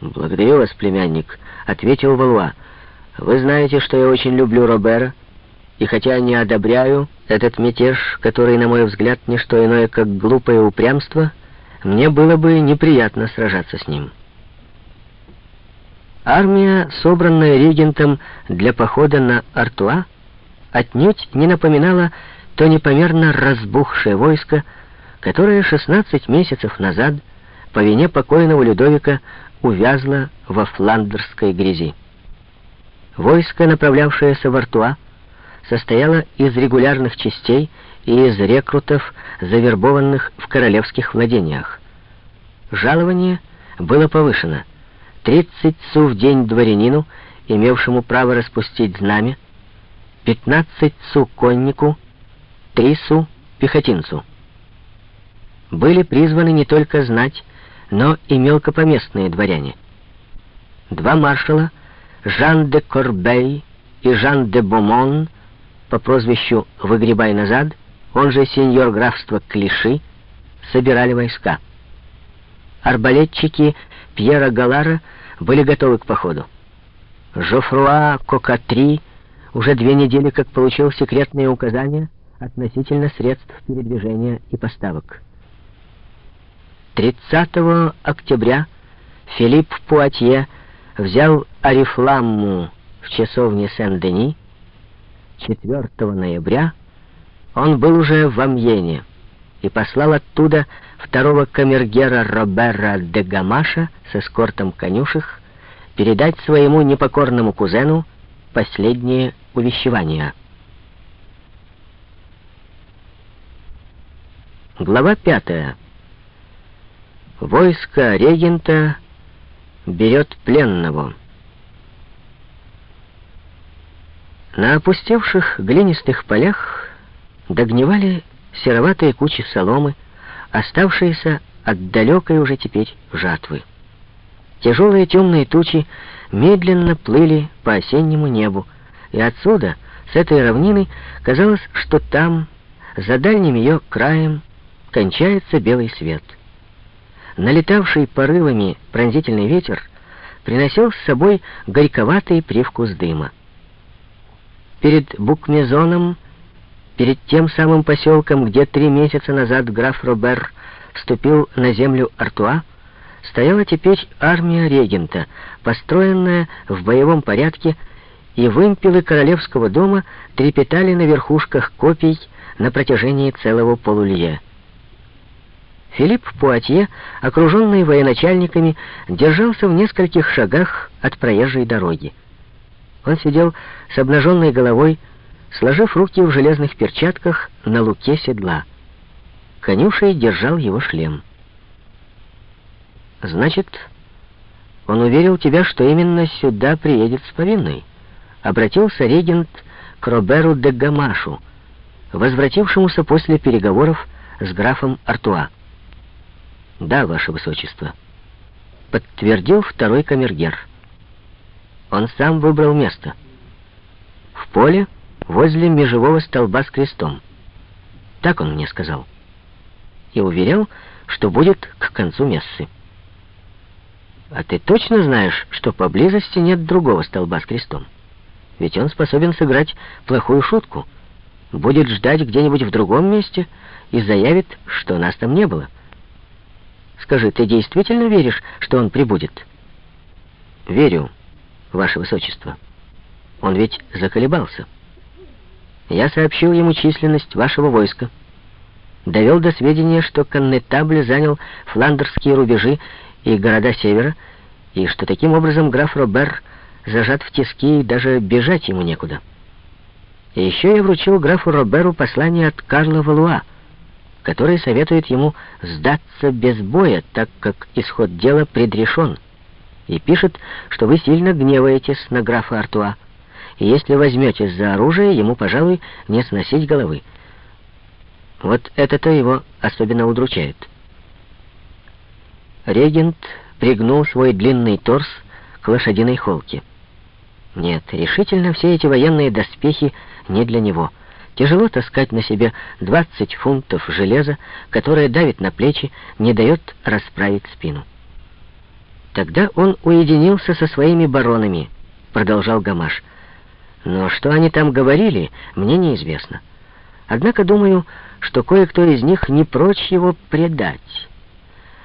«Благодарю вас, племянник», — ответил Валуа. «Вы знаете, что я очень люблю Робера, и хотя не одобряю этот мятеж, который, на мой взгляд, не что иное, как глупое упрямство, мне было бы неприятно сражаться с ним». Армия, собранная регентом для похода на Артуа, отнюдь не напоминала то непомерно разбухшее войско, которое 16 месяцев назад по вине покойного Людовика увязла во фландерской грязи. Войско, направлявшееся в Артуа, состояло из регулярных частей и из рекрутов, завербованных в королевских владениях. Жалование было повышено. 30 су в день дворянину, имевшему право распустить знамя, 15 су коннику, 3 су пехотинцу. Были призваны не только знать, но и мелкопоместные дворяне. Два маршала, Жан де Корбей и Жан де Бомон, по прозвищу «Выгребай назад», он же сеньор графства Клиши, собирали войска. Арбалетчики Пьера Галара были готовы к походу. Жофруа Кокатри уже две недели как получил секретные указания относительно средств передвижения и поставок. 30 октября Филипп Пуатье взял Арифламму в часовне Сен-Дени. 4 ноября он был уже в Амьене и послал оттуда второго камергера Робера де Гамаша с эскортом конюшек передать своему непокорному кузену последнее увещевание. Глава пятая. Войско регента берет пленного. На опустевших глинистых полях догнивали сероватые кучи соломы, оставшиеся от далекой уже теперь жатвы. Тяжелые темные тучи медленно плыли по осеннему небу, и отсюда, с этой равнины, казалось, что там, за дальним ее краем, кончается белый свет — налетавший порывами пронзительный ветер приносил с собой горьковатый привкус дыма. Перед Букмезоном, перед тем самым поселком, где три месяца назад граф Робер вступил на землю Артуа, стояла теперь армия регента, построенная в боевом порядке, и вымпелы королевского дома трепетали на верхушках копий на протяжении целого полулья. Филипп Пуатье, окруженный военачальниками, держался в нескольких шагах от проезжей дороги. Он сидел с обнаженной головой, сложив руки в железных перчатках на луке седла. Конюшей держал его шлем. «Значит, он уверил тебя, что именно сюда приедет с повинной?» Обратился регент к Роберу де Гамашу, возвратившемуся после переговоров с графом Артуа. «Да, ваше высочество», — подтвердил второй камергер. Он сам выбрал место. В поле возле межевого столба с крестом. Так он мне сказал. И уверял, что будет к концу мессы. А ты точно знаешь, что поблизости нет другого столба с крестом? Ведь он способен сыграть плохую шутку. Будет ждать где-нибудь в другом месте и заявит, что нас там не было. Скажи, ты действительно веришь, что он прибудет? Верю, ваше высочество. Он ведь заколебался. Я сообщил ему численность вашего войска. Довел до сведения, что коннетабль занял фландерские рубежи и города севера, и что таким образом граф Робер зажат в тиски и даже бежать ему некуда. И еще я вручил графу Роберу послание от Карла Валуа, который советует ему сдаться без боя, так как исход дела предрешен, и пишет, что вы сильно гневаетесь на графа Артуа, и если возьметесь за оружие, ему, пожалуй, не сносить головы. Вот это-то его особенно удручает. Регент пригнул свой длинный торс к лошадиной холке. Нет, решительно все эти военные доспехи не для него — Тяжело таскать на себе 20 фунтов железа, которое давит на плечи, не дает расправить спину. Тогда он уединился со своими баронами, продолжал Гамаш. Но что они там говорили, мне неизвестно. Однако думаю, что кое-кто из них не прочь его предать.